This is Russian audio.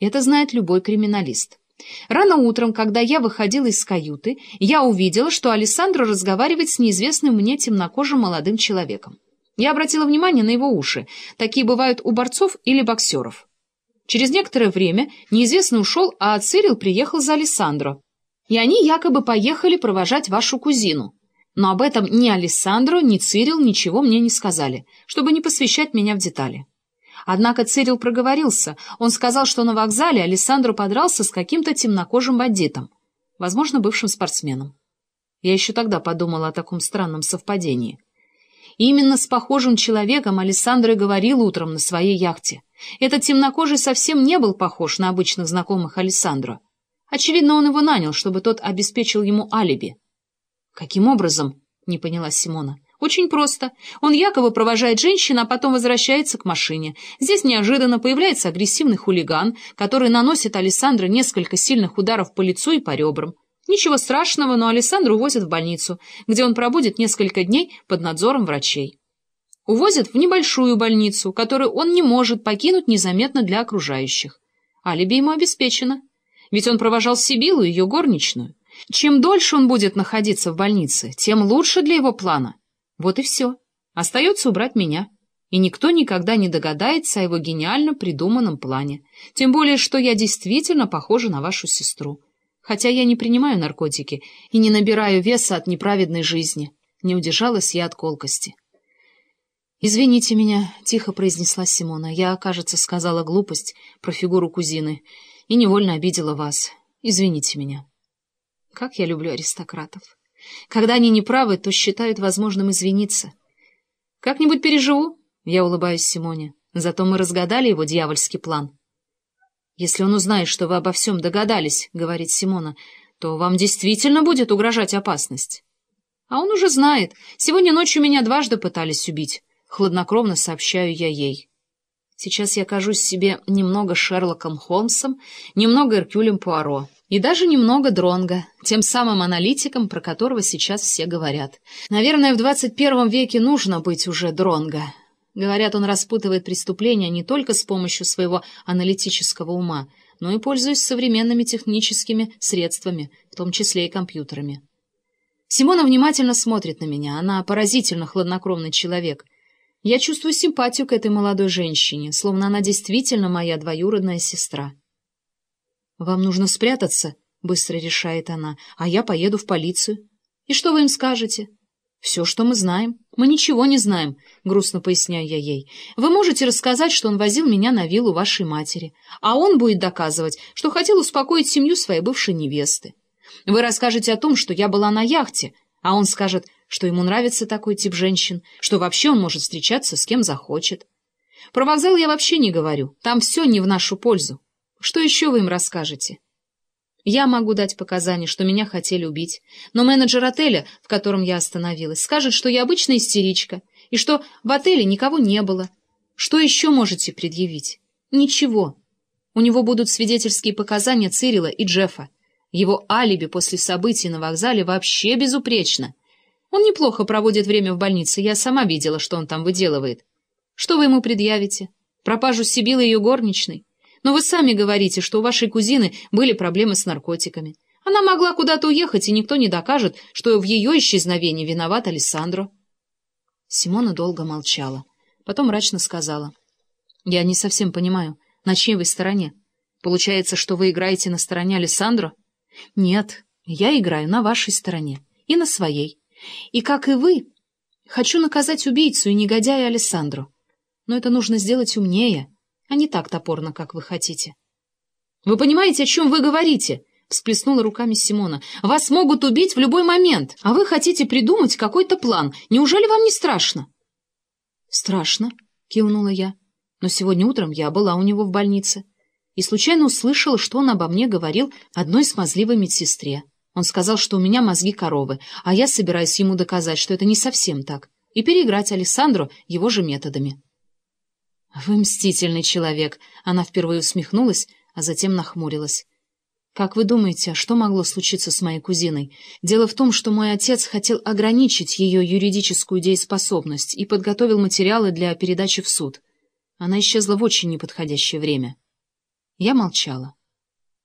Это знает любой криминалист. Рано утром, когда я выходила из каюты, я увидела, что Алессандро разговаривает с неизвестным мне темнокожим молодым человеком. Я обратила внимание на его уши. Такие бывают у борцов или боксеров. Через некоторое время неизвестный ушел, а Цирил приехал за Алессандро. И они якобы поехали провожать вашу кузину. Но об этом ни Алессандро, ни Цирил ничего мне не сказали, чтобы не посвящать меня в детали. Однако Цирил проговорился. Он сказал, что на вокзале Алессандро подрался с каким-то темнокожим бандитом, возможно, бывшим спортсменом. Я еще тогда подумала о таком странном совпадении. Именно с похожим человеком Алессандро и говорил утром на своей яхте. Этот темнокожий совсем не был похож на обычных знакомых Алессандро. Очевидно, он его нанял, чтобы тот обеспечил ему алиби. «Каким образом?» — не поняла Симона. «Очень просто. Он якобы провожает женщину, а потом возвращается к машине. Здесь неожиданно появляется агрессивный хулиган, который наносит Александру несколько сильных ударов по лицу и по ребрам. Ничего страшного, но Александру увозят в больницу, где он пробудет несколько дней под надзором врачей. Увозят в небольшую больницу, которую он не может покинуть незаметно для окружающих. Алиби ему обеспечено. Ведь он провожал Сибилу, ее горничную. Чем дольше он будет находиться в больнице, тем лучше для его плана. Вот и все. Остается убрать меня. И никто никогда не догадается о его гениально придуманном плане. Тем более, что я действительно похожа на вашу сестру хотя я не принимаю наркотики и не набираю веса от неправедной жизни. Не удержалась я от колкости. «Извините меня», — тихо произнесла Симона. «Я, кажется, сказала глупость про фигуру кузины и невольно обидела вас. Извините меня». Как я люблю аристократов. Когда они неправы, то считают возможным извиниться. «Как-нибудь переживу», — я улыбаюсь Симоне. «Зато мы разгадали его дьявольский план». «Если он узнает, что вы обо всем догадались, — говорит Симона, — то вам действительно будет угрожать опасность». «А он уже знает. Сегодня ночью меня дважды пытались убить. Хладнокровно сообщаю я ей. Сейчас я кажусь себе немного Шерлоком Холмсом, немного Эркюлем Пуаро и даже немного Дронго, тем самым аналитиком, про которого сейчас все говорят. Наверное, в 21 веке нужно быть уже Дронго, Говорят, он распутывает преступления не только с помощью своего аналитического ума, но и пользуясь современными техническими средствами, в том числе и компьютерами. Симона внимательно смотрит на меня. Она поразительно хладнокровный человек. Я чувствую симпатию к этой молодой женщине, словно она действительно моя двоюродная сестра. «Вам нужно спрятаться», — быстро решает она, — «а я поеду в полицию. И что вы им скажете?» «Все, что мы знаем. Мы ничего не знаем», — грустно поясняю я ей. «Вы можете рассказать, что он возил меня на виллу вашей матери, а он будет доказывать, что хотел успокоить семью своей бывшей невесты. Вы расскажете о том, что я была на яхте, а он скажет, что ему нравится такой тип женщин, что вообще он может встречаться с кем захочет. Про вокзал я вообще не говорю, там все не в нашу пользу. Что еще вы им расскажете?» Я могу дать показания, что меня хотели убить, но менеджер отеля, в котором я остановилась, скажет, что я обычная истеричка, и что в отеле никого не было. Что еще можете предъявить? Ничего. У него будут свидетельские показания Цирила и Джеффа. Его алиби после событий на вокзале вообще безупречно. Он неплохо проводит время в больнице, я сама видела, что он там выделывает. Что вы ему предъявите? Пропажу Сибилы ее горничной? Но вы сами говорите, что у вашей кузины были проблемы с наркотиками. Она могла куда-то уехать, и никто не докажет, что в ее исчезновении виноват Алессандро. Симона долго молчала. Потом мрачно сказала. — Я не совсем понимаю, на чьей вы стороне? Получается, что вы играете на стороне Алессандро? — Нет, я играю на вашей стороне и на своей. И, как и вы, хочу наказать убийцу и негодяя Алессандро. Но это нужно сделать умнее, а не так топорно, как вы хотите. — Вы понимаете, о чем вы говорите? — всплеснула руками Симона. — Вас могут убить в любой момент, а вы хотите придумать какой-то план. Неужели вам не страшно? — Страшно, — кивнула я. Но сегодня утром я была у него в больнице и случайно услышала, что он обо мне говорил одной смазливой медсестре. Он сказал, что у меня мозги коровы, а я собираюсь ему доказать, что это не совсем так, и переиграть Александру его же методами. «Вы мстительный человек», — она впервые усмехнулась, а затем нахмурилась. «Как вы думаете, а что могло случиться с моей кузиной? Дело в том, что мой отец хотел ограничить ее юридическую дееспособность и подготовил материалы для передачи в суд. Она исчезла в очень неподходящее время». Я молчала.